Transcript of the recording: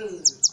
food.